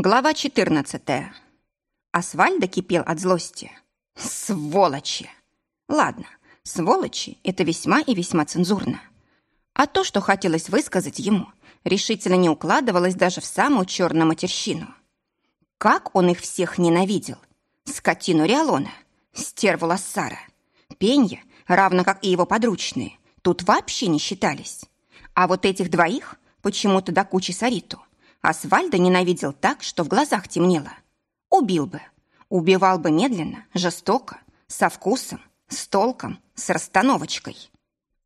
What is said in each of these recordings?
Глава 14. Асфальдо кипел от злости. Сволочи! Ладно, сволочи – это весьма и весьма цензурно. А то, что хотелось высказать ему, решительно не укладывалось даже в самую черную матерщину. Как он их всех ненавидел! Скотину Риалона, стерву Лассара, Пенья, равно как и его подручные, тут вообще не считались. А вот этих двоих, почему-то до кучи Сариту, Асфальда ненавидел так, что в глазах темнело. Убил бы. Убивал бы медленно, жестоко, со вкусом, с толком, с расстановочкой.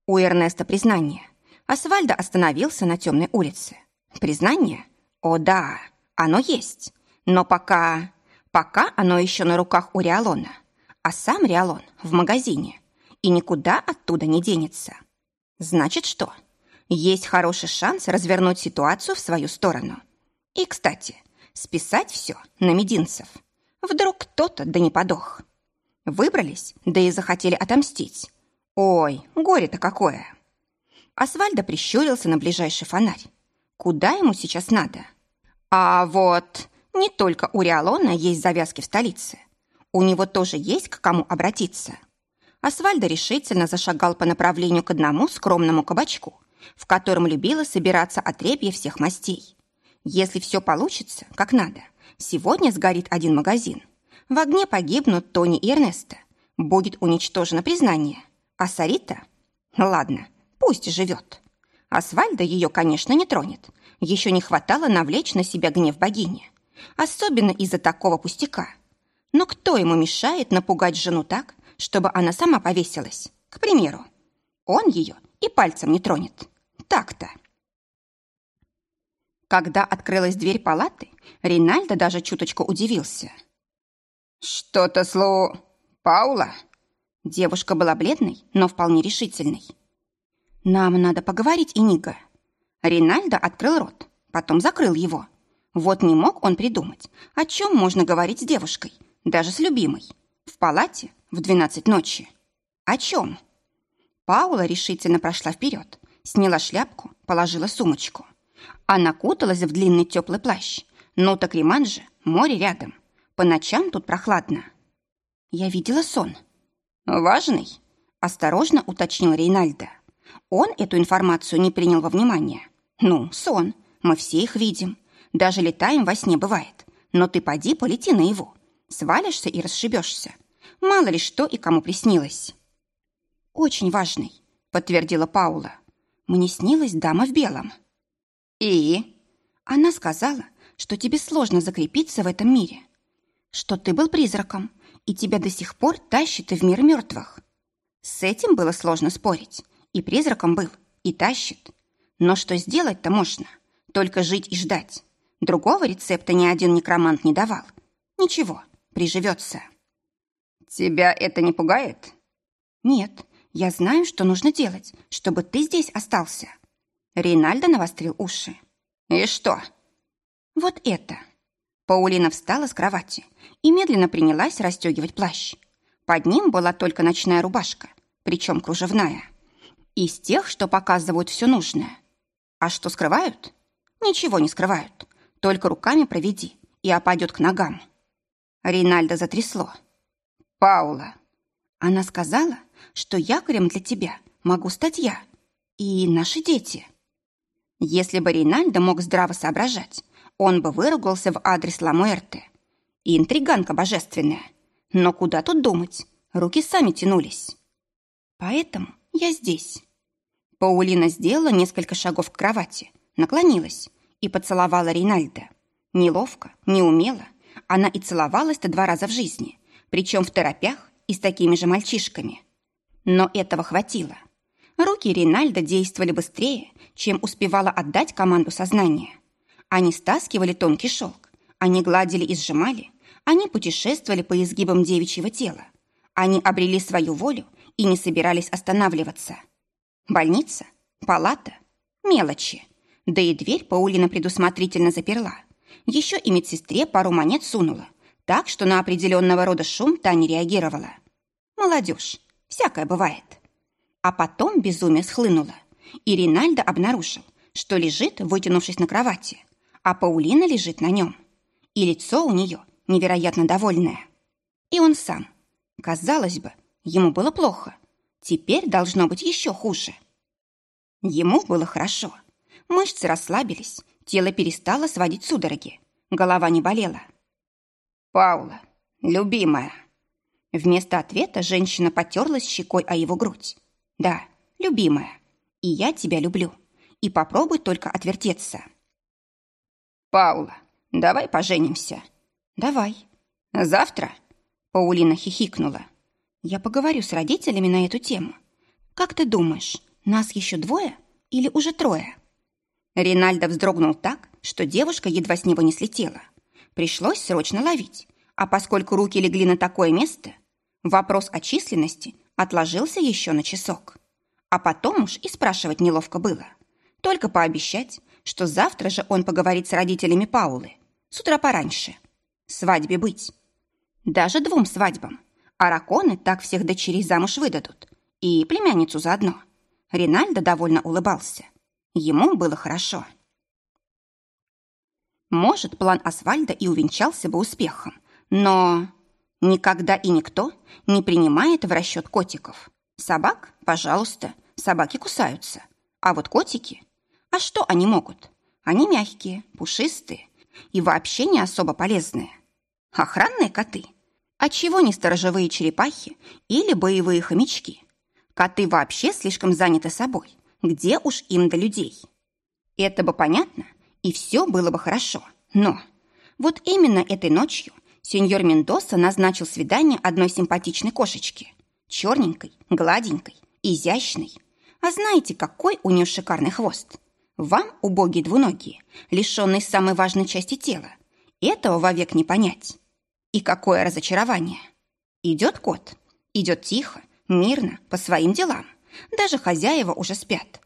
У Эрнеста признание. Асфальда остановился на темной улице. Признание? О да, оно есть. Но пока... Пока оно еще на руках у Риалона. А сам Риалон в магазине. И никуда оттуда не денется. Значит что? Есть хороший шанс развернуть ситуацию в свою сторону. И, кстати, списать все на мединцев. Вдруг кто-то да не подох. Выбрались, да и захотели отомстить. Ой, горе-то какое! Асфальдо прищурился на ближайший фонарь. Куда ему сейчас надо? А вот не только у Риалона есть завязки в столице. У него тоже есть к кому обратиться. Асфальдо решительно зашагал по направлению к одному скромному кабачку, в котором любила собираться отребье всех мастей. Если все получится, как надо, сегодня сгорит один магазин. В огне погибнут Тони и Эрнеста. Будет уничтожено признание. А Сарита? Ладно, пусть живет. Асфальда ее, конечно, не тронет. Еще не хватало навлечь на себя гнев богини. Особенно из-за такого пустяка. Но кто ему мешает напугать жену так, чтобы она сама повесилась? К примеру, он ее и пальцем не тронет. Так-то. Когда открылась дверь палаты, Ринальдо даже чуточку удивился. «Что-то слу... Паула?» Девушка была бледной, но вполне решительной. «Нам надо поговорить, Инига». Ринальдо открыл рот, потом закрыл его. Вот не мог он придумать, о чем можно говорить с девушкой, даже с любимой. В палате в двенадцать ночи. О чем? Паула решительно прошла вперед, сняла шляпку, положила сумочку. Она куталась в длинный теплый плащ. Ну так Риман же, море рядом. По ночам тут прохладно. Я видела сон. Важный? Осторожно уточнил Рейнальдо. Он эту информацию не принял во внимание. Ну, сон. Мы все их видим. Даже летаем во сне бывает. Но ты поди полети на его. Свалишься и расшибешься. Мало ли что и кому приснилось. Очень важный, подтвердила Паула. Мне снилась дама в белом. И? Она сказала, что тебе сложно закрепиться в этом мире. Что ты был призраком, и тебя до сих пор тащит и в мир мертвых. С этим было сложно спорить. И призраком был, и тащит. Но что сделать-то можно? Только жить и ждать. Другого рецепта ни один некромант не давал. Ничего, приживется. Тебя это не пугает? Нет, я знаю, что нужно делать, чтобы ты здесь остался. Рейнальдо навострил уши. И что? Вот это. Паулина встала с кровати и медленно принялась расстегивать плащ. Под ним была только ночная рубашка, причем кружевная. Из тех, что показывают все нужное. А что скрывают? Ничего не скрывают. Только руками проведи, и опадет к ногам. Рейнальдо затрясло. «Паула!» Она сказала, что якорем для тебя могу стать я и наши дети. Если бы Рейнальдо мог здраво соображать, он бы выругался в адрес Ламуэрте. Интриганка божественная. Но куда тут думать? Руки сами тянулись. Поэтому я здесь. Паулина сделала несколько шагов к кровати, наклонилась и поцеловала Рейнальда. Неловко, неумело. Она и целовалась-то два раза в жизни, причем в торопях и с такими же мальчишками. Но этого хватило. Руки Ринальда действовали быстрее, чем успевала отдать команду сознания. Они стаскивали тонкий шелк, они гладили и сжимали, они путешествовали по изгибам девичьего тела. Они обрели свою волю и не собирались останавливаться. Больница, палата, мелочи. Да и дверь Паулина предусмотрительно заперла. Еще и медсестре пару монет сунула, так что на определенного рода шум та не реагировала. Молодежь, всякое бывает. А потом безумие схлынуло, и Ринальдо обнаружил, что лежит, вытянувшись на кровати, а Паулина лежит на нем. и лицо у нее невероятно довольное. И он сам. Казалось бы, ему было плохо. Теперь должно быть еще хуже. Ему было хорошо. Мышцы расслабились, тело перестало сводить судороги. Голова не болела. «Паула, любимая!» Вместо ответа женщина потерлась щекой о его грудь. «Да, любимая, и я тебя люблю. И попробуй только отвертеться». «Паула, давай поженимся». «Давай». «Завтра?» Паулина хихикнула. «Я поговорю с родителями на эту тему. Как ты думаешь, нас еще двое или уже трое?» Ринальдо вздрогнул так, что девушка едва с него не слетела. Пришлось срочно ловить, а поскольку руки легли на такое место, вопрос о численности отложился еще на часок. А потом уж и спрашивать неловко было. Только пообещать, что завтра же он поговорит с родителями Паулы. С утра пораньше. Свадьбе быть. Даже двум свадьбам. А раконы так всех дочерей замуж выдадут. И племянницу заодно. Ринальдо довольно улыбался. Ему было хорошо. Может, план Асфальда и увенчался бы успехом, но никогда и никто не принимает в расчет котиков. Собак, пожалуйста, собаки кусаются. А вот котики а что они могут? Они мягкие, пушистые и вообще не особо полезные. Охранные коты. А чего не сторожевые черепахи или боевые хомячки? Коты вообще слишком заняты собой. Где уж им до людей? Это бы понятно, и все было бы хорошо. Но вот именно этой ночью сеньор Мендоса назначил свидание одной симпатичной кошечке. Черненькой, гладенькой, изящной. А знаете, какой у нее шикарный хвост? Вам, убогие двуногие, лишенные самой важной части тела, этого вовек не понять. И какое разочарование. Идет кот, идет тихо, мирно, по своим делам. Даже хозяева уже спят.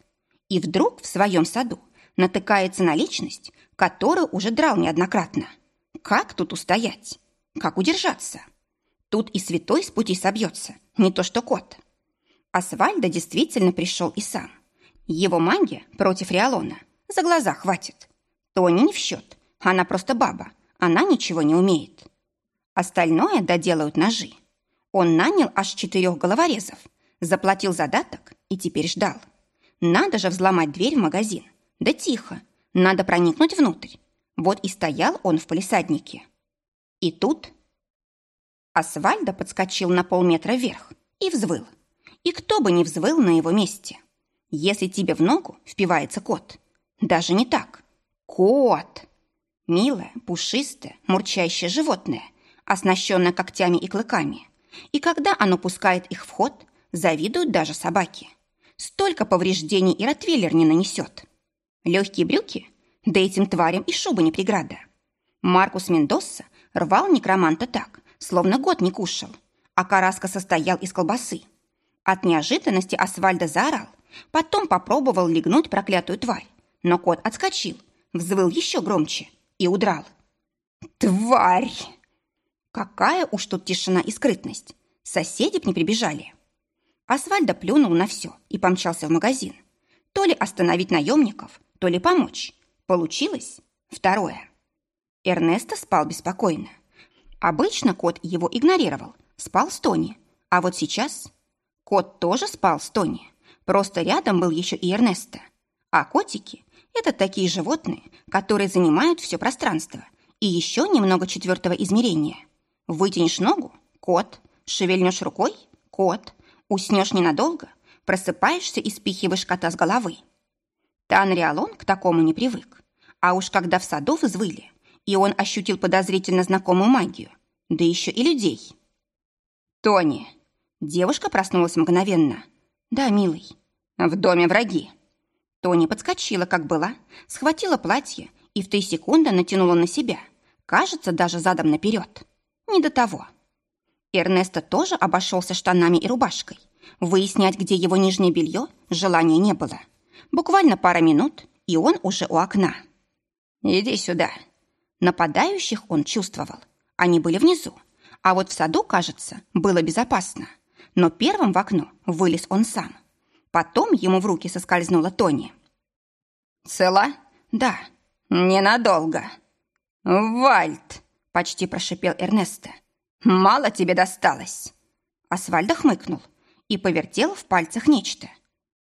И вдруг в своем саду натыкается на личность, которую уже драл неоднократно. Как тут устоять? Как удержаться? Тут и святой с пути собьется, не то что кот. Асвальдо действительно пришел и сам – его магия против Риалона. За глаза хватит. Тони не в счет. Она просто баба. Она ничего не умеет. Остальное доделают ножи. Он нанял аж четырех головорезов, заплатил задаток и теперь ждал. Надо же взломать дверь в магазин. Да тихо. Надо проникнуть внутрь. Вот и стоял он в полисаднике. И тут Асвальдо подскочил на полметра вверх и взвыл. И кто бы не взвыл на его месте если тебе в ногу впивается кот. Даже не так. Кот! Милое, пушистое, мурчащее животное, оснащенное когтями и клыками. И когда оно пускает их в ход, завидуют даже собаки. Столько повреждений и ротвейлер не нанесет. Легкие брюки? Да этим тварям и шуба не преграда. Маркус Мендоса рвал некроманта так, словно год не кушал, а караска состоял из колбасы. От неожиданности Асфальда заорал, Потом попробовал легнуть проклятую тварь, но кот отскочил, взвыл еще громче и удрал. «Тварь!» Какая уж тут тишина и скрытность. Соседи б не прибежали. Асфальдо плюнул на все и помчался в магазин. То ли остановить наемников, то ли помочь. Получилось второе. Эрнесто спал беспокойно. Обычно кот его игнорировал, спал с Тони. А вот сейчас кот тоже спал с Тони. Просто рядом был еще и Эрнесто. А котики – это такие животные, которые занимают все пространство. И еще немного четвертого измерения. Вытянешь ногу – кот. Шевельнешь рукой – кот. Уснешь ненадолго – просыпаешься и спихиваешь кота с головы. Танриалон к такому не привык. А уж когда в саду взвыли, и он ощутил подозрительно знакомую магию, да еще и людей. «Тони!» Девушка проснулась мгновенно – «Да, милый. В доме враги». Тони подскочила, как была, схватила платье и в три секунды натянула на себя. Кажется, даже задом наперед. Не до того. Эрнесто тоже обошелся штанами и рубашкой. Выяснять, где его нижнее белье, желания не было. Буквально пара минут, и он уже у окна. «Иди сюда». Нападающих он чувствовал. Они были внизу. А вот в саду, кажется, было безопасно но первым в окно вылез он сам. Потом ему в руки соскользнула Тони. «Цела?» «Да, ненадолго». «Вальд!» – почти прошипел Эрнесто. «Мало тебе досталось!» Асвальдо хмыкнул и повертел в пальцах нечто.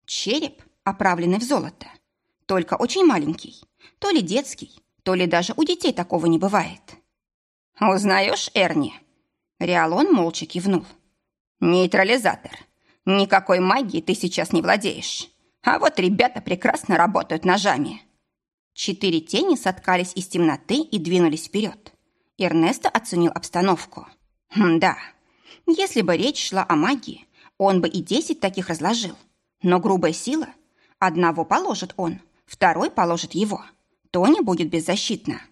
Череп, оправленный в золото. Только очень маленький. То ли детский, то ли даже у детей такого не бывает. «Узнаешь, Эрни?» Риалон молча кивнул. «Нейтрализатор. Никакой магии ты сейчас не владеешь. А вот ребята прекрасно работают ножами». Четыре тени соткались из темноты и двинулись вперед. Эрнесто оценил обстановку. Хм, да, если бы речь шла о магии, он бы и десять таких разложил. Но грубая сила. Одного положит он, второй положит его. Тони будет беззащитна.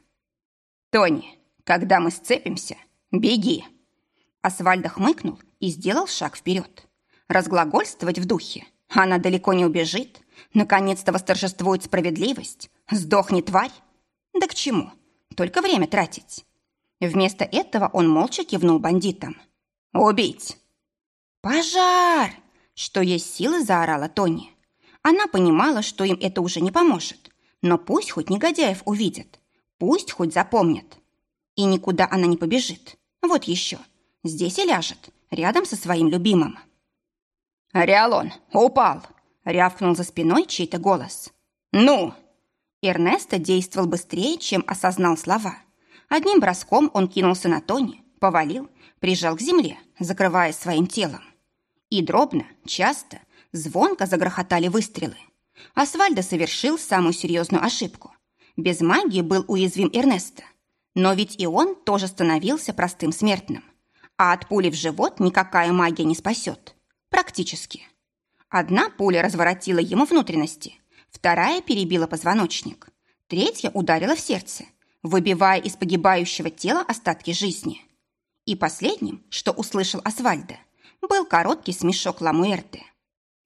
«Тони, когда мы сцепимся, беги!» Асвальдо хмыкнул и сделал шаг вперед. Разглагольствовать в духе. Она далеко не убежит. Наконец-то восторжествует справедливость. Сдохни, тварь. Да к чему? Только время тратить. Вместо этого он молча кивнул бандитам. «Убить!» «Пожар!» Что есть силы, заорала Тони. Она понимала, что им это уже не поможет. Но пусть хоть негодяев увидят. Пусть хоть запомнят. И никуда она не побежит. Вот еще. Здесь и ляжет, рядом со своим любимым. «Риалон, упал!» — рявкнул за спиной чей-то голос. «Ну!» Эрнесто действовал быстрее, чем осознал слова. Одним броском он кинулся на Тони, повалил, прижал к земле, закрывая своим телом. И дробно, часто, звонко загрохотали выстрелы. Асвальдо совершил самую серьезную ошибку. Без магии был уязвим Эрнесто. Но ведь и он тоже становился простым смертным а от пули в живот никакая магия не спасет. Практически. Одна пуля разворотила ему внутренности, вторая перебила позвоночник, третья ударила в сердце, выбивая из погибающего тела остатки жизни. И последним, что услышал Асвальдо, был короткий смешок Ламуэрте.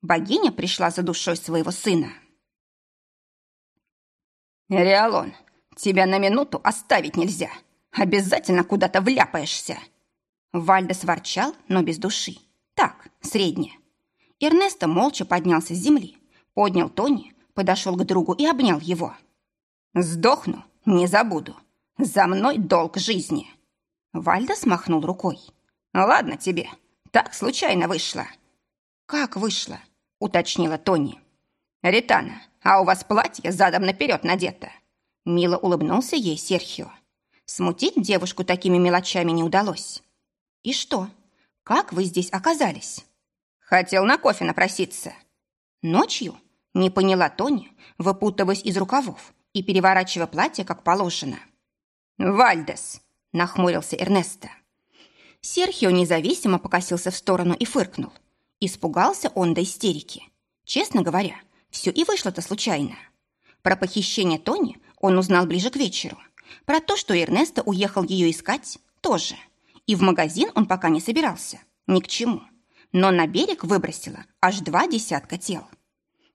Богиня пришла за душой своего сына. «Риалон, тебя на минуту оставить нельзя. Обязательно куда-то вляпаешься!» Вальдес ворчал, но без души. Так, среднее. Эрнесто молча поднялся с земли, поднял Тони, подошел к другу и обнял его. «Сдохну, не забуду. За мной долг жизни». Вальдес махнул рукой. «Ладно тебе, так случайно вышло». «Как вышло?» — уточнила Тони. «Ритана, а у вас платье задом наперед надето?» Мило улыбнулся ей Серхио. Смутить девушку такими мелочами не удалось. «И что? Как вы здесь оказались?» «Хотел на кофе напроситься». «Ночью?» – не поняла Тони, выпутываясь из рукавов и переворачивая платье, как положено. «Вальдес!» – нахмурился Эрнесто. Серхио независимо покосился в сторону и фыркнул. Испугался он до истерики. Честно говоря, все и вышло-то случайно. Про похищение Тони он узнал ближе к вечеру. Про то, что Эрнесто уехал ее искать, тоже – и в магазин он пока не собирался. Ни к чему. Но на берег выбросило аж два десятка тел.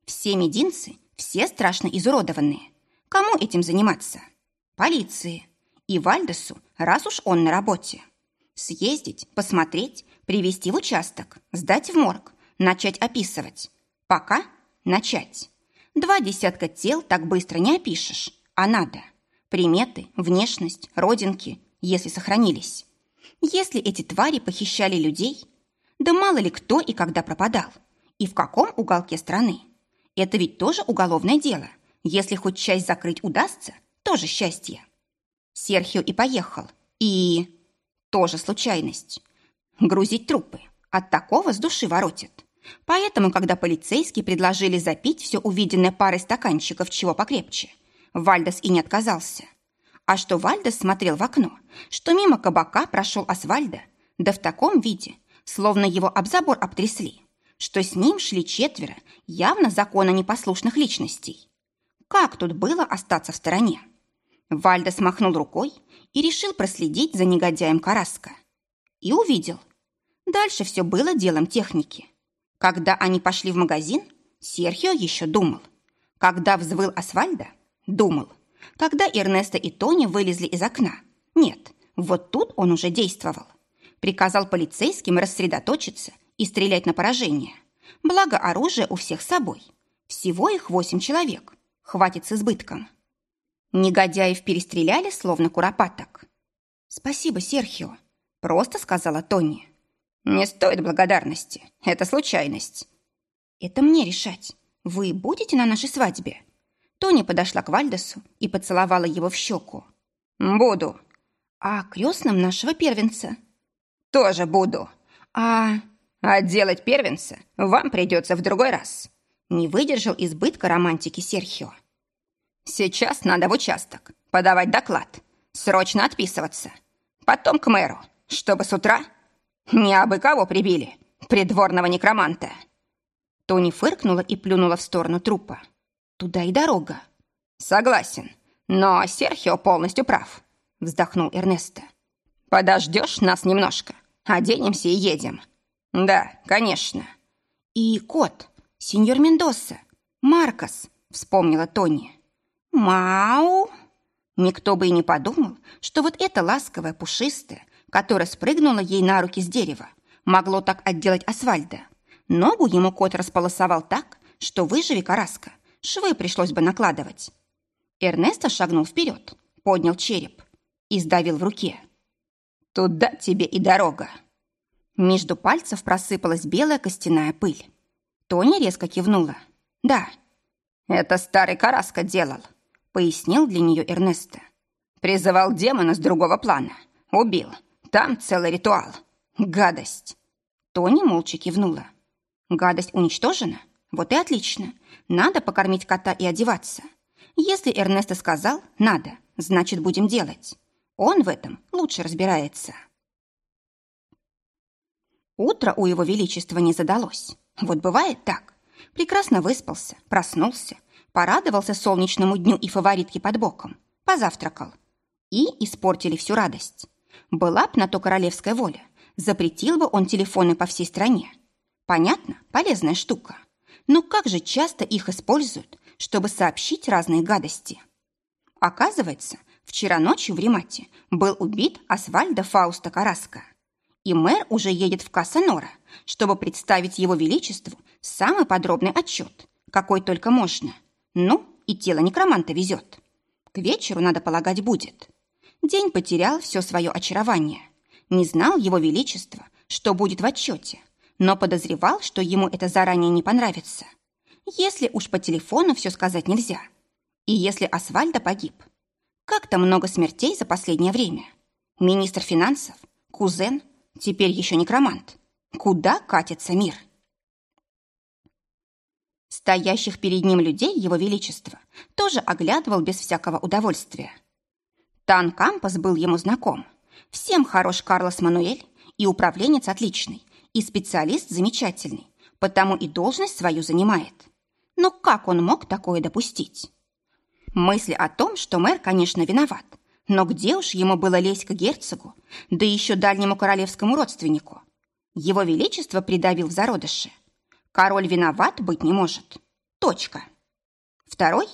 Все мединцы, все страшно изуродованные. Кому этим заниматься? Полиции. И Вальдесу, раз уж он на работе. Съездить, посмотреть, привести в участок, сдать в морг, начать описывать. Пока начать. Два десятка тел так быстро не опишешь, а надо. Приметы, внешность, родинки, если сохранились. Если эти твари похищали людей, да мало ли кто и когда пропадал, и в каком уголке страны. Это ведь тоже уголовное дело. Если хоть часть закрыть удастся, тоже счастье. Серхио и поехал. И... Тоже случайность. Грузить трупы. От такого с души воротит. Поэтому, когда полицейские предложили запить все увиденное парой стаканчиков чего покрепче, Вальдес и не отказался. А что Вальдес смотрел в окно, что мимо кабака прошел Асвальда, да в таком виде, словно его об забор обтрясли, что с ним шли четверо явно закона непослушных личностей. Как тут было остаться в стороне? Вальдес махнул рукой и решил проследить за негодяем Караска. И увидел. Дальше все было делом техники. Когда они пошли в магазин, Серхио еще думал. Когда взвыл Асвальда, думал – когда Эрнесто и Тони вылезли из окна. Нет, вот тут он уже действовал. Приказал полицейским рассредоточиться и стрелять на поражение. Благо оружие у всех с собой. Всего их восемь человек. Хватит с избытком. Негодяев перестреляли, словно куропаток. «Спасибо, Серхио», — просто сказала Тони. «Не стоит благодарности. Это случайность». «Это мне решать. Вы будете на нашей свадьбе?» Тони подошла к Вальдесу и поцеловала его в щеку. «Буду». «А крестным нашего первенца?» «Тоже буду». «А...» «А делать первенца вам придется в другой раз». Не выдержал избытка романтики Серхио. «Сейчас надо в участок, подавать доклад, срочно отписываться. Потом к мэру, чтобы с утра не абы кого прибили, придворного некроманта». Тони фыркнула и плюнула в сторону трупа. «Туда и дорога». «Согласен, но Серхио полностью прав», — вздохнул Эрнесто. «Подождешь нас немножко, оденемся и едем». «Да, конечно». «И кот, сеньор Мендоса, Маркос», — вспомнила Тони. «Мау!» Никто бы и не подумал, что вот это ласковое пушистое, которое спрыгнуло ей на руки с дерева, могло так отделать Асфальда. Ногу ему кот располосовал так, что выживи караска, швы пришлось бы накладывать. Эрнесто шагнул вперед, поднял череп и сдавил в руке. «Туда тебе и дорога!» Между пальцев просыпалась белая костяная пыль. Тоня резко кивнула. «Да, это старый Караска делал», — пояснил для нее Эрнесто. «Призывал демона с другого плана. Убил. Там целый ритуал. Гадость». Тони молча кивнула. «Гадость уничтожена? Вот и отлично. Надо покормить кота и одеваться. Если Эрнесто сказал «надо», значит, будем делать. Он в этом лучше разбирается». Утро у его величества не задалось. Вот бывает так. Прекрасно выспался, проснулся, порадовался солнечному дню и фаворитке под боком, позавтракал. И испортили всю радость. Была б на то королевская воля, запретил бы он телефоны по всей стране. Понятно, полезная штука. Но как же часто их используют, чтобы сообщить разные гадости? Оказывается, вчера ночью в Римате был убит Асвальдо Фауста Караска и мэр уже едет в Кассанора, чтобы представить его величеству самый подробный отчет, какой только можно. Ну, и тело некроманта везет. К вечеру, надо полагать, будет. День потерял все свое очарование. Не знал его величество, что будет в отчете, но подозревал, что ему это заранее не понравится. Если уж по телефону все сказать нельзя. И если Асфальда погиб. Как-то много смертей за последнее время. Министр финансов, кузен – Теперь еще некромант. Куда катится мир? Стоящих перед ним людей его величество тоже оглядывал без всякого удовольствия. Тан Кампас был ему знаком. Всем хорош Карлос Мануэль, и управленец отличный, и специалист замечательный, потому и должность свою занимает. Но как он мог такое допустить? Мысли о том, что мэр, конечно, виноват, но где уж ему было лезть к герцогу, да еще дальнему королевскому родственнику? Его величество придавил в зародыше. Король виноват быть не может. Точка. Второй?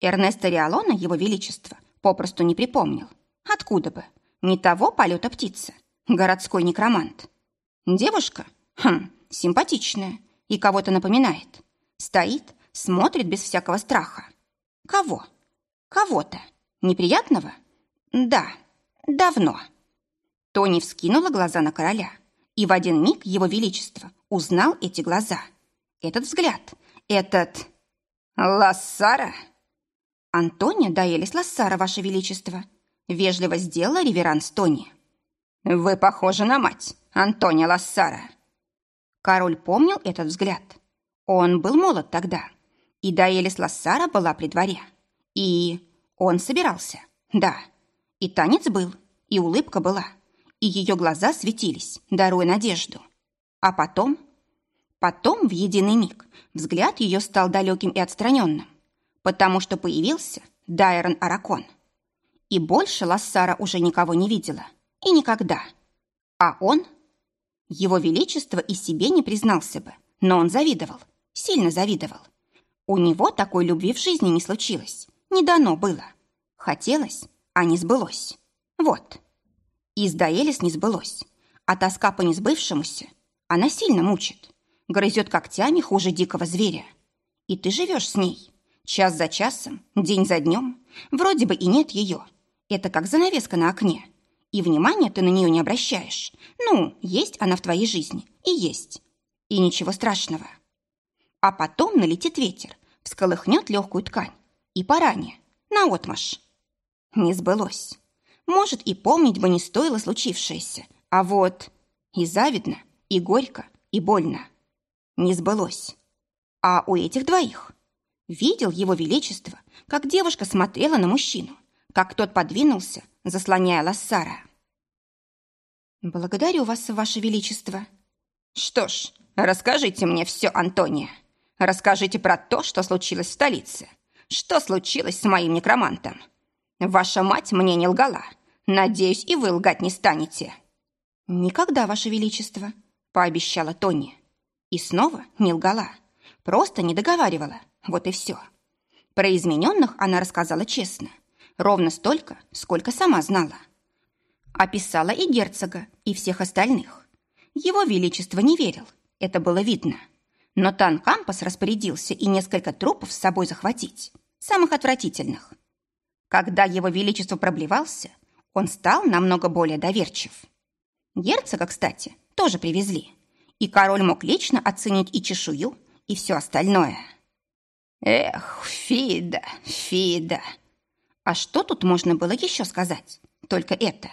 Эрнесто Риалона, его величество, попросту не припомнил. Откуда бы? Не того полета птицы. Городской некромант. Девушка? Хм, симпатичная. И кого-то напоминает. Стоит, смотрит без всякого страха. Кого? Кого-то. Неприятного? «Да, давно». Тони вскинула глаза на короля, и в один миг его величество узнал эти глаза. Этот взгляд, этот... «Лассара?» «Антония Даэлис Лассара, ваше величество», вежливо сделала реверанс Тони. «Вы похожи на мать, Антония Лассара». Король помнил этот взгляд. Он был молод тогда, и Даэлис Лассара была при дворе. И он собирался, да, и танец был, и улыбка была, и ее глаза светились, даруя надежду. А потом... Потом, в единый миг, взгляд ее стал далеким и отстраненным, потому что появился Дайрон Аракон. И больше Лассара уже никого не видела. И никогда. А он... Его Величество и себе не признался бы, но он завидовал, сильно завидовал. У него такой любви в жизни не случилось, не дано было. Хотелось, а не сбылось. Вот. Из Даэлис не сбылось. А тоска по несбывшемуся, она сильно мучит. Грызет когтями хуже дикого зверя. И ты живешь с ней. Час за часом, день за днем, Вроде бы и нет ее. Это как занавеска на окне. И внимания ты на нее не обращаешь. Ну, есть она в твоей жизни. И есть. И ничего страшного. А потом налетит ветер, всколыхнет легкую ткань. И поранее, наотмашь. Не сбылось. Может, и помнить бы не стоило случившееся. А вот и завидно, и горько, и больно. Не сбылось. А у этих двоих видел его величество, как девушка смотрела на мужчину, как тот подвинулся, заслоняя Лассара. «Благодарю вас, ваше величество». «Что ж, расскажите мне все, Антония. Расскажите про то, что случилось в столице. Что случилось с моим некромантом? Ваша мать мне не лгала. Надеюсь, и вы лгать не станете». «Никогда, ваше величество», — пообещала Тони. И снова не лгала. Просто не договаривала. Вот и все. Про измененных она рассказала честно. Ровно столько, сколько сама знала. Описала и герцога, и всех остальных. Его величество не верил. Это было видно. Но Тан Кампас распорядился и несколько трупов с собой захватить. Самых отвратительных. Когда его величество проблевался, он стал намного более доверчив. Герцога, кстати, тоже привезли. И король мог лично оценить и чешую, и все остальное. Эх, Фида, Фида. А что тут можно было еще сказать? Только это.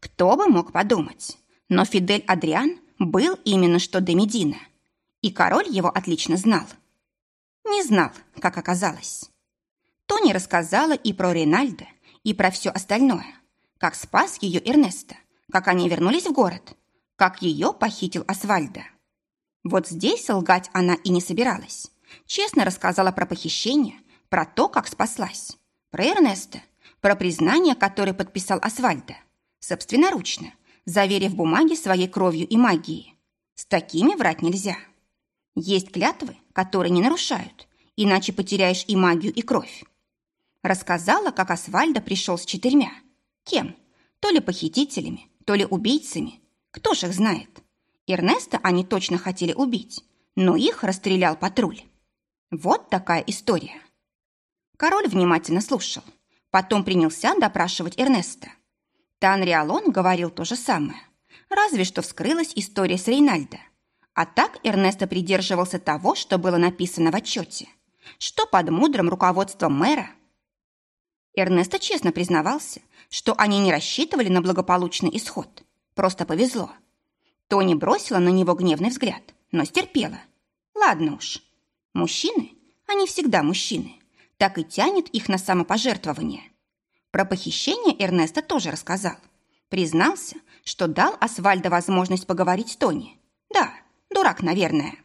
Кто бы мог подумать? Но Фидель Адриан был именно что Демидина. И король его отлично знал. Не знал, как оказалось. Тони рассказала и про Ринальда, и про все остальное. Как спас ее Эрнеста, как они вернулись в город, как ее похитил Асвальда. Вот здесь лгать она и не собиралась. Честно рассказала про похищение, про то, как спаслась, про Эрнеста, про признание, которое подписал Асвальда, собственноручно, заверив бумаги своей кровью и магией. С такими врать нельзя. Есть клятвы, которые не нарушают, иначе потеряешь и магию, и кровь. Рассказала, как Асвальда пришел с четырьмя. Кем? То ли похитителями, то ли убийцами. Кто ж их знает? Эрнеста они точно хотели убить, но их расстрелял патруль. Вот такая история. Король внимательно слушал. Потом принялся допрашивать Эрнеста. Тан Риалон говорил то же самое. Разве что вскрылась история с Рейнальдо. А так Эрнесто придерживался того, что было написано в отчете. Что под мудрым руководством мэра... Эрнесто честно признавался, что они не рассчитывали на благополучный исход. Просто повезло. Тони бросила на него гневный взгляд, но стерпела. Ладно уж. Мужчины, они всегда мужчины, так и тянет их на самопожертвование. Про похищение Эрнеста тоже рассказал. Признался, что дал Асвальдо возможность поговорить с Тони. Да, дурак, наверное.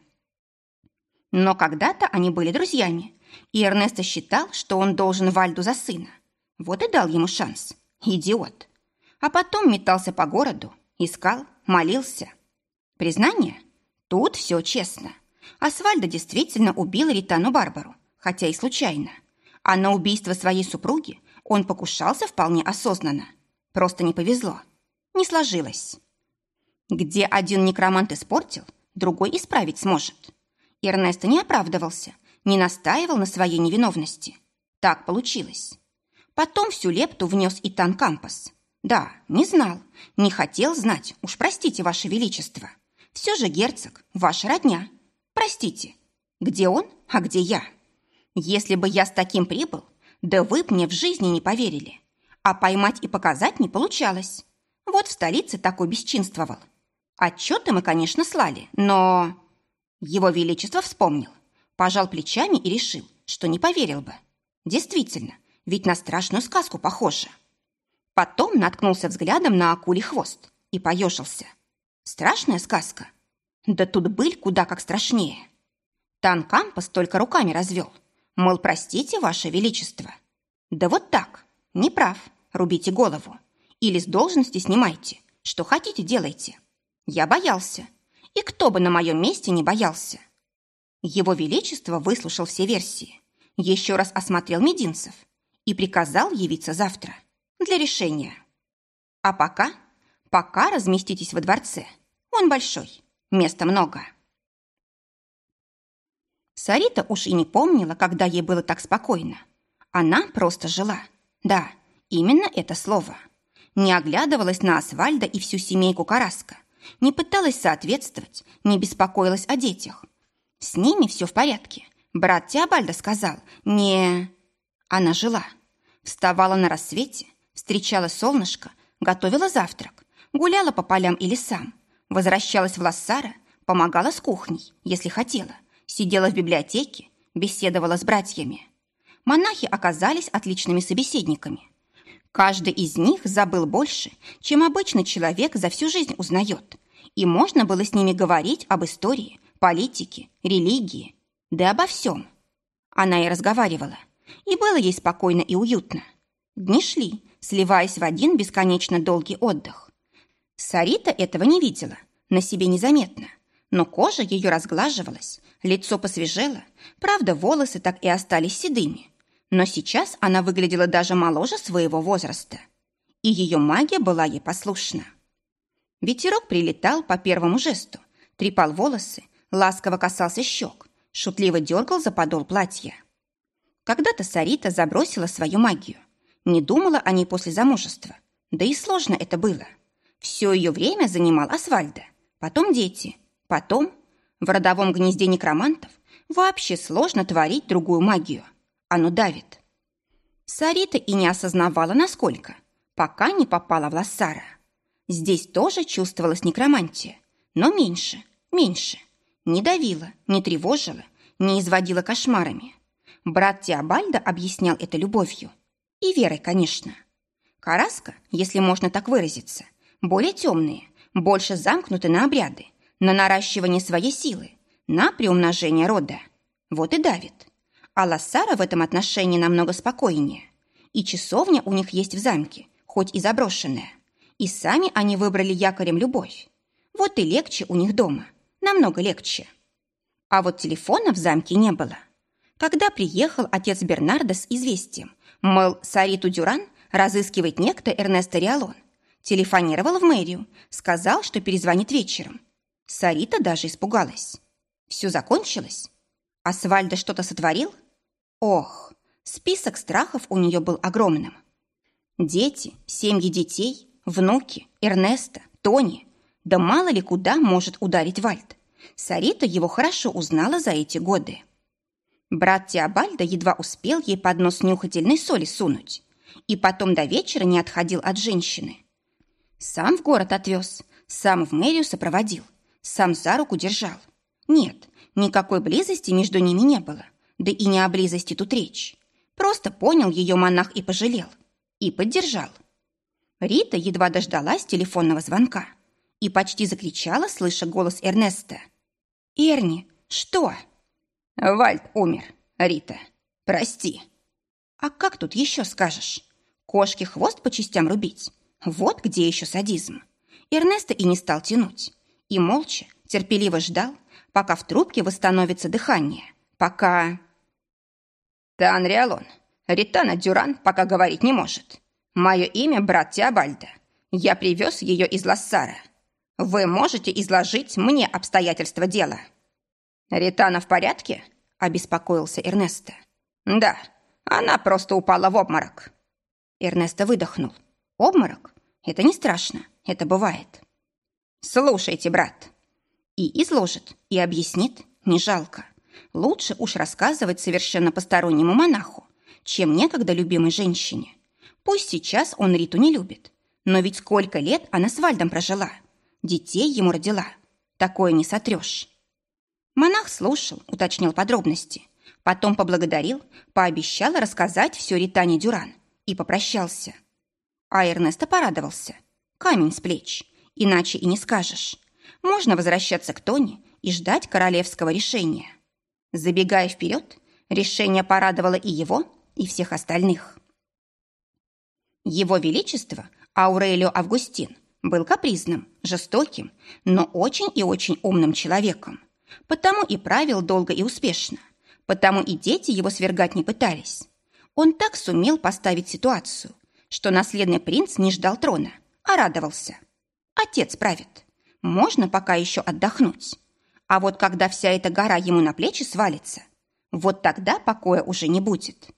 Но когда-то они были друзьями, и Эрнесто считал, что он должен Вальду за сына. Вот и дал ему шанс. Идиот. А потом метался по городу, искал, молился. Признание? Тут все честно. Асвальдо действительно убил Ритану Барбару, хотя и случайно. А на убийство своей супруги он покушался вполне осознанно. Просто не повезло. Не сложилось. Где один некромант испортил, другой исправить сможет. Эрнесто не оправдывался, не настаивал на своей невиновности. Так получилось. Потом всю лепту внес и Тан Кампас. Да, не знал, не хотел знать, уж простите, Ваше Величество. Все же герцог, ваша родня. Простите, где он, а где я? Если бы я с таким прибыл, да вы б мне в жизни не поверили. А поймать и показать не получалось. Вот в столице такой бесчинствовал. Отчеты мы, конечно, слали, но... Его Величество вспомнил, пожал плечами и решил, что не поверил бы. Действительно, ведь на страшную сказку похоже. Потом наткнулся взглядом на акулий хвост и поежился. Страшная сказка? Да тут быль куда как страшнее. Тан Кампас только руками развел. Мол, простите, ваше величество. Да вот так, не прав, рубите голову. Или с должности снимайте. Что хотите, делайте. Я боялся. И кто бы на моем месте не боялся. Его Величество выслушал все версии, еще раз осмотрел Мединцев и приказал явиться завтра для решения. А пока, пока разместитесь во дворце – он большой, места много. Сарита уж и не помнила, когда ей было так спокойно. Она просто жила. Да, именно это слово. Не оглядывалась на Асвальда и всю семейку Караска, не пыталась соответствовать, не беспокоилась о детях. С ними все в порядке. Брат Теобальда сказал, не... Она жила. Вставала на рассвете, встречала солнышко, готовила завтрак, гуляла по полям и лесам, возвращалась в Лассара, помогала с кухней, если хотела, сидела в библиотеке, беседовала с братьями. Монахи оказались отличными собеседниками. Каждый из них забыл больше, чем обычный человек за всю жизнь узнает, и можно было с ними говорить об истории, политике, религии, да обо всем. Она и разговаривала, и было ей спокойно и уютно. Дни шли, сливаясь в один бесконечно долгий отдых. Сарита этого не видела, на себе незаметно, но кожа ее разглаживалась, лицо посвежело, правда, волосы так и остались седыми. Но сейчас она выглядела даже моложе своего возраста, и ее магия была ей послушна. Ветерок прилетал по первому жесту, трепал волосы, ласково касался щек, шутливо дергал за подол платья. Когда-то Сарита забросила свою магию. Не думала о ней после замужества. Да и сложно это было. Все ее время занимал Асфальда. Потом дети. Потом в родовом гнезде некромантов вообще сложно творить другую магию. Оно давит. Сарита и не осознавала, насколько, пока не попала в Лассара. Здесь тоже чувствовалась некромантия, но меньше, меньше. Не давила, не тревожила, не изводила кошмарами. Брат Теобальда объяснял это любовью. И верой, конечно. Караска, если можно так выразиться, более темные, больше замкнуты на обряды, на наращивание своей силы, на приумножение рода. Вот и давит. А Лассара в этом отношении намного спокойнее. И часовня у них есть в замке, хоть и заброшенная. И сами они выбрали якорем любовь. Вот и легче у них дома. Намного легче. А вот телефона в замке не было. Когда приехал отец Бернарда с известием, мол, Сариту Дюран разыскивает некто Эрнесто Риалон, телефонировал в мэрию, сказал, что перезвонит вечером. Сарита даже испугалась. Все закончилось? Асвальдо что-то сотворил? Ох, список страхов у нее был огромным. Дети, семьи детей, внуки, Эрнеста, Тони. Да мало ли куда может ударить Вальд. Сарита его хорошо узнала за эти годы. Брат Теобальда едва успел ей под нос нюхательной соли сунуть. И потом до вечера не отходил от женщины. Сам в город отвез, сам в мэрию сопроводил, сам за руку держал. Нет, никакой близости между ними не было. Да и не о близости тут речь. Просто понял ее монах и пожалел. И поддержал. Рита едва дождалась телефонного звонка и почти закричала, слыша голос Эрнеста. «Эрни, что?» Вальд умер, Рита. Прости. А как тут еще скажешь? Кошке хвост по частям рубить? Вот где еще садизм. Эрнеста и не стал тянуть. И молча, терпеливо ждал, пока в трубке восстановится дыхание. Пока... Тан Риалон, Ритана Дюран пока говорить не может. Мое имя брат Теобальда. Я привез ее из Лассара. Вы можете изложить мне обстоятельства дела?» «Ритана в порядке?» – обеспокоился Эрнесто. «Да, она просто упала в обморок». Эрнесто выдохнул. «Обморок? Это не страшно, это бывает». «Слушайте, брат». И изложит, и объяснит, не жалко. Лучше уж рассказывать совершенно постороннему монаху, чем некогда любимой женщине. Пусть сейчас он Риту не любит, но ведь сколько лет она с Вальдом прожила. Детей ему родила. Такое не сотрешь. Монах слушал, уточнил подробности. Потом поблагодарил, пообещал рассказать все Ритане Дюран и попрощался. А Эрнесто порадовался. Камень с плеч. Иначе и не скажешь. Можно возвращаться к Тони и ждать королевского решения. Забегая вперед, решение порадовало и его, и всех остальных. Его Величество Аурелио Августин был капризным, жестоким, но очень и очень умным человеком. Потому и правил долго и успешно. Потому и дети его свергать не пытались. Он так сумел поставить ситуацию, что наследный принц не ждал трона, а радовался. Отец правит. Можно пока еще отдохнуть. А вот когда вся эта гора ему на плечи свалится, вот тогда покоя уже не будет.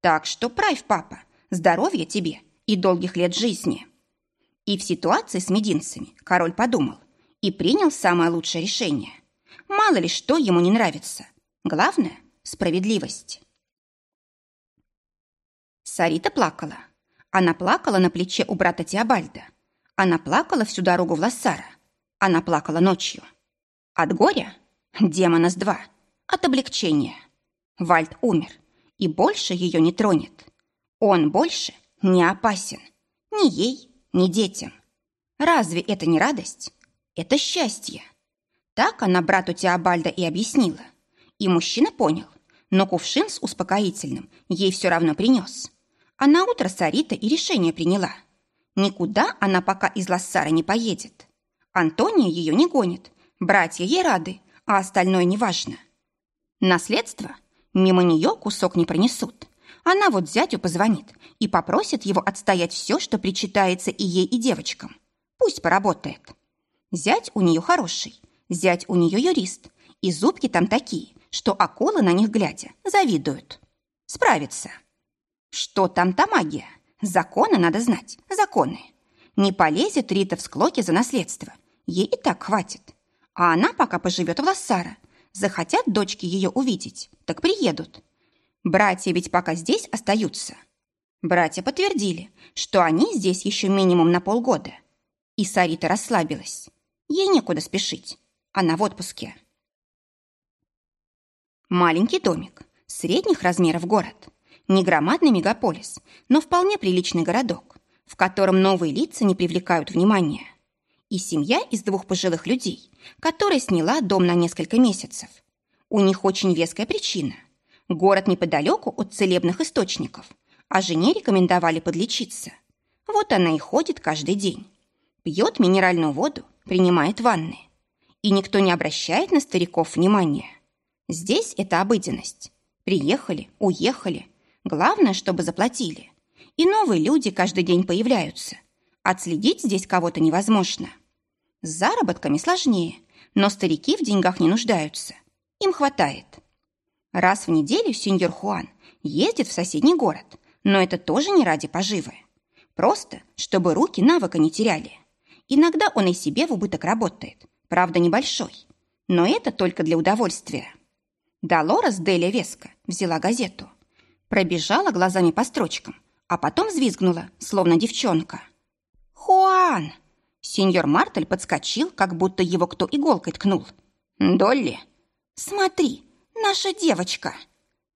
Так что правь, папа, здоровья тебе и долгих лет жизни. И в ситуации с мединцами король подумал и принял самое лучшее решение. Мало ли что ему не нравится. Главное – справедливость. Сарита плакала. Она плакала на плече у брата Теобальда. Она плакала всю дорогу в Лассара. Она плакала ночью. От горя? Демона с два. От облегчения. Вальд умер, и больше ее не тронет. Он больше не опасен. Ни ей, ни детям. Разве это не радость? Это счастье. Так она брату Теобальда и объяснила. И мужчина понял, но кувшин с успокоительным ей все равно принес. А на утро Сарита и решение приняла. Никуда она пока из Лассара не поедет. Антония ее не гонит, братья ей рады, а остальное неважно. Наследство? Мимо нее кусок не пронесут. Она вот зятю позвонит и попросит его отстоять все, что причитается и ей, и девочкам. Пусть поработает. Зять у нее хороший, зять у нее юрист, и зубки там такие, что акулы на них глядя завидуют. Справится. Что там та магия? Законы надо знать, законы. Не полезет Рита в склоки за наследство. Ей и так хватит. А она пока поживет в Лассара. Захотят дочки ее увидеть, так приедут. Братья ведь пока здесь остаются. Братья подтвердили, что они здесь еще минимум на полгода. И Сарита расслабилась. Ей некуда спешить. Она в отпуске. Маленький домик, средних размеров город – не громадный мегаполис, но вполне приличный городок, в котором новые лица не привлекают внимания. И семья из двух пожилых людей, которая сняла дом на несколько месяцев. У них очень веская причина. Город неподалеку от целебных источников, а жене рекомендовали подлечиться. Вот она и ходит каждый день. Пьет минеральную воду, принимает ванны. И никто не обращает на стариков внимания. Здесь это обыденность. Приехали, уехали, Главное, чтобы заплатили. И новые люди каждый день появляются. Отследить здесь кого-то невозможно. С заработками сложнее, но старики в деньгах не нуждаются. Им хватает. Раз в неделю сеньор Хуан ездит в соседний город, но это тоже не ради поживы. Просто, чтобы руки навыка не теряли. Иногда он и себе в убыток работает, правда небольшой, но это только для удовольствия. Долорес Деля Веска взяла газету – Пробежала глазами по строчкам, а потом взвизгнула, словно девчонка. «Хуан!» Сеньор Мартель подскочил, как будто его кто иголкой ткнул. «Долли!» «Смотри, наша девочка!»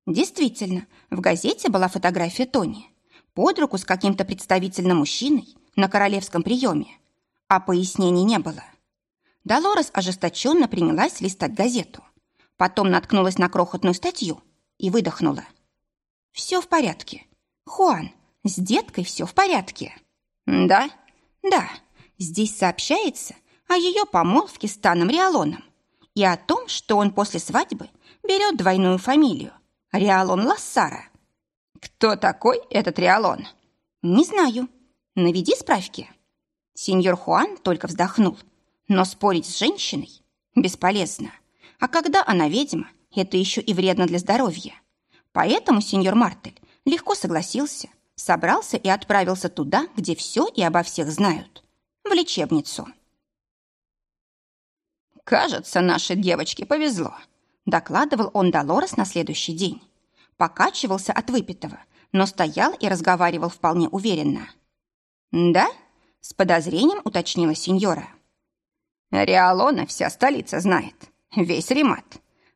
Действительно, в газете была фотография Тони. Под руку с каким-то представительным мужчиной на королевском приеме. А пояснений не было. Долорес ожесточенно принялась листать газету. Потом наткнулась на крохотную статью и выдохнула. Все в порядке. Хуан, с деткой все в порядке. Да? Да. Здесь сообщается о ее помолвке с Таном Риалоном и о том, что он после свадьбы берет двойную фамилию – Риалон Лассара. Кто такой этот Риалон? Не знаю. Наведи справки. Сеньор Хуан только вздохнул. Но спорить с женщиной бесполезно. А когда она ведьма, это еще и вредно для здоровья. Поэтому сеньор Мартель легко согласился, собрался и отправился туда, где все и обо всех знают. В лечебницу. «Кажется, нашей девочке повезло», — докладывал он Долорес на следующий день. Покачивался от выпитого, но стоял и разговаривал вполне уверенно. «Да?» — с подозрением уточнила сеньора. «Риалона вся столица знает, весь Римат.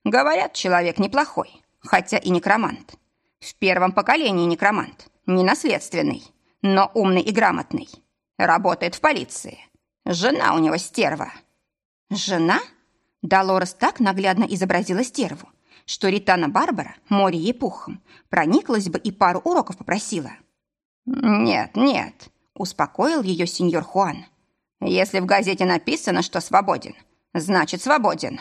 Говорят, человек неплохой, хотя и некромант. В первом поколении некромант, не наследственный, но умный и грамотный. Работает в полиции. Жена у него стерва. Жена? Долорес так наглядно изобразила стерву, что Ритана Барбара, море ей пухом, прониклась бы и пару уроков попросила. «Нет, нет», — успокоил ее сеньор Хуан. «Если в газете написано, что свободен, значит, свободен».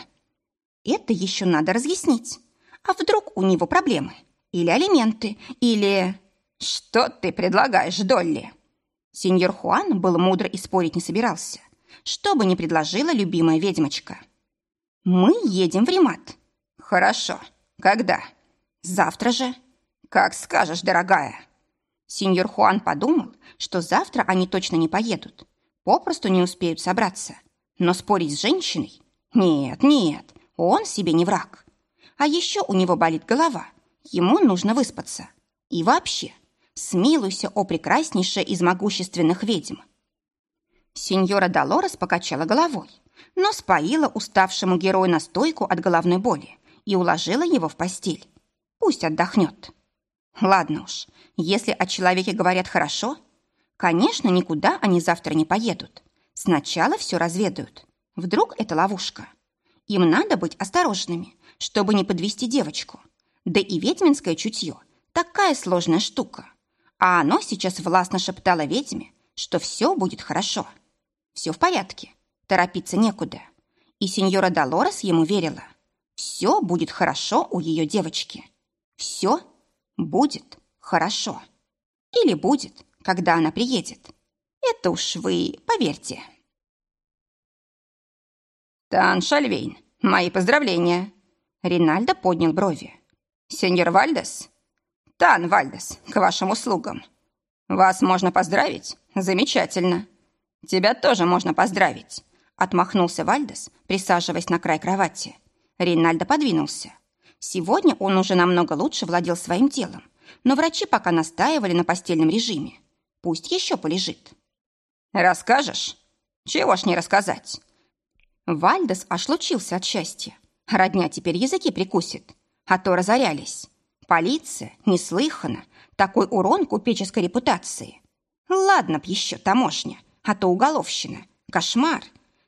«Это еще надо разъяснить. А вдруг у него проблемы? Или алименты? Или... Что ты предлагаешь, Долли? Сеньор Хуан был мудро и спорить не собирался. Что бы ни предложила любимая ведьмочка. Мы едем в Римат. Хорошо. Когда? Завтра же. «Как скажешь, дорогая». Сеньор Хуан подумал, что завтра они точно не поедут. Попросту не успеют собраться. Но спорить с женщиной? Нет, нет, он себе не враг. А еще у него болит голова. Ему нужно выспаться. И вообще, смилуйся, о прекраснейшая из могущественных ведьм. Сеньора Долорес покачала головой, но споила уставшему герою настойку от головной боли и уложила его в постель. Пусть отдохнет. Ладно уж, если о человеке говорят хорошо, конечно, никуда они завтра не поедут. Сначала все разведают. Вдруг это ловушка. Им надо быть осторожными, чтобы не подвести девочку. Да и ведьминское чутье – такая сложная штука. А оно сейчас властно шептало ведьме, что все будет хорошо. Все в порядке, торопиться некуда. И сеньора Долорес ему верила. Все будет хорошо у ее девочки. Все будет хорошо. Или будет, когда она приедет. Это уж вы поверьте. «Тан Шальвейн, мои поздравления!» Ринальдо поднял брови. «Сеньор Вальдес?» «Тан Вальдес, к вашим услугам!» «Вас можно поздравить? Замечательно!» «Тебя тоже можно поздравить!» Отмахнулся Вальдес, присаживаясь на край кровати. Ринальдо подвинулся. Сегодня он уже намного лучше владел своим телом, но врачи пока настаивали на постельном режиме. Пусть еще полежит. «Расскажешь?» «Чего ж не рассказать?» Вальдес аж лучился от счастья. Родня теперь языки прикусит. А то разорялись. Полиция, неслыханно, такой урон купеческой репутации. Ладно б еще таможня, а то уголовщина. Кошмар.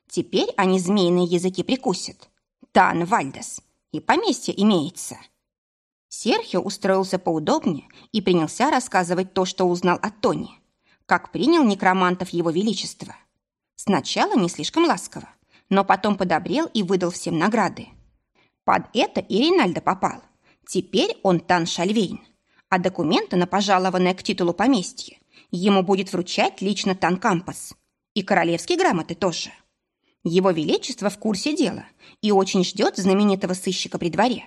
Теперь они змеиные языки прикусят. Тан Вальдес. И поместье имеется. Серхио устроился поудобнее и принялся рассказывать то, что узнал от Тони. Как принял некромантов его величество. Сначала не слишком ласково, но потом подобрел и выдал всем награды. Под это и Ринальдо попал. Теперь он Тан Шальвейн, а документы на пожалованное к титулу поместье ему будет вручать лично Тан Кампас. И королевские грамоты тоже. Его Величество в курсе дела и очень ждет знаменитого сыщика при дворе.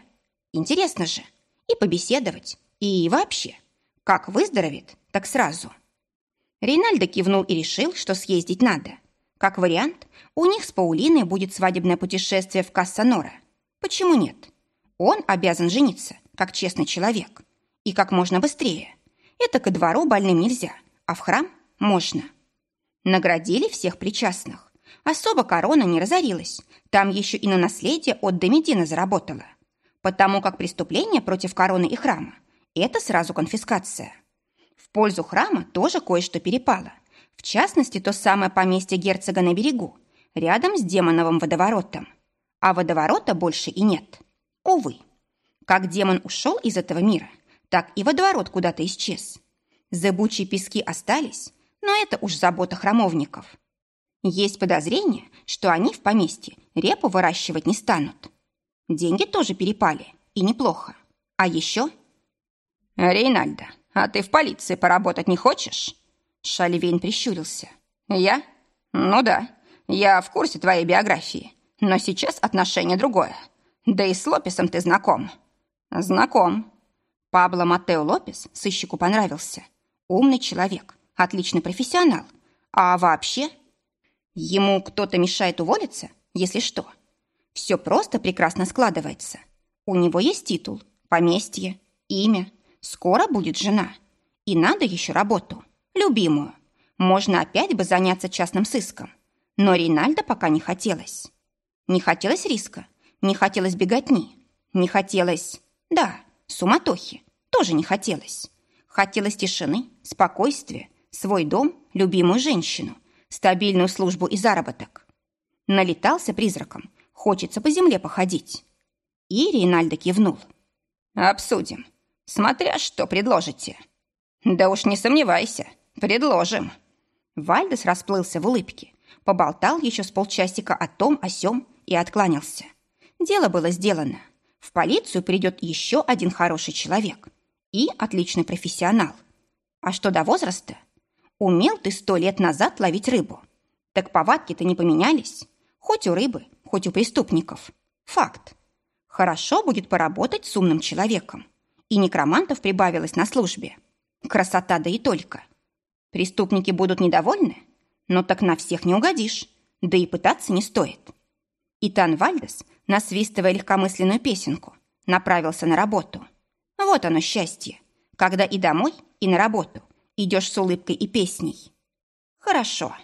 Интересно же. И побеседовать, и вообще. Как выздоровеет, так сразу. Ринальдо кивнул и решил, что съездить надо. Как вариант, у них с Паулиной будет свадебное путешествие в Кассанора. Почему нет? Он обязан жениться, как честный человек. И как можно быстрее. Это ко двору больным нельзя, а в храм можно. Наградили всех причастных. Особо корона не разорилась. Там еще и на наследие от Домедина заработала. Потому как преступление против короны и храма – это сразу конфискация. В пользу храма тоже кое-что перепало. В частности, то самое поместье герцога на берегу, рядом с демоновым водоворотом. А водоворота больше и нет. Увы. Как демон ушел из этого мира, так и водоворот куда-то исчез. Зыбучие пески остались, но это уж забота храмовников. Есть подозрение, что они в поместье репу выращивать не станут. Деньги тоже перепали, и неплохо. А еще... «Рейнальдо, а ты в полиции поработать не хочешь?» Шаливейн прищурился. «Я? Ну да, я в курсе твоей биографии, но сейчас отношение другое. Да и с Лопесом ты знаком». «Знаком». Пабло Матео Лопес сыщику понравился. Умный человек, отличный профессионал. А вообще, ему кто-то мешает уволиться, если что. Все просто прекрасно складывается. У него есть титул, поместье, имя. Скоро будет жена. И надо еще работу любимую. Можно опять бы заняться частным сыском. Но Ринальдо пока не хотелось. Не хотелось риска, не хотелось беготни, не хотелось... Да, суматохи тоже не хотелось. Хотелось тишины, спокойствия, свой дом, любимую женщину, стабильную службу и заработок. Налетался призраком, хочется по земле походить. И Ринальдо кивнул. «Обсудим, смотря что предложите». «Да уж не сомневайся, «Предложим». Вальдес расплылся в улыбке, поболтал еще с полчасика о том, о сём и откланялся. Дело было сделано. В полицию придет еще один хороший человек и отличный профессионал. А что до возраста? Умел ты сто лет назад ловить рыбу. Так повадки-то не поменялись. Хоть у рыбы, хоть у преступников. Факт. Хорошо будет поработать с умным человеком. и некромантов прибавилось на службе. Красота да и только. Преступники будут недовольны? Но так на всех не угодишь, да и пытаться не стоит. Итан Вальдес, насвистывая легкомысленную песенку, направился на работу. Вот оно счастье, когда и домой, и на работу идешь с улыбкой и песней. Хорошо.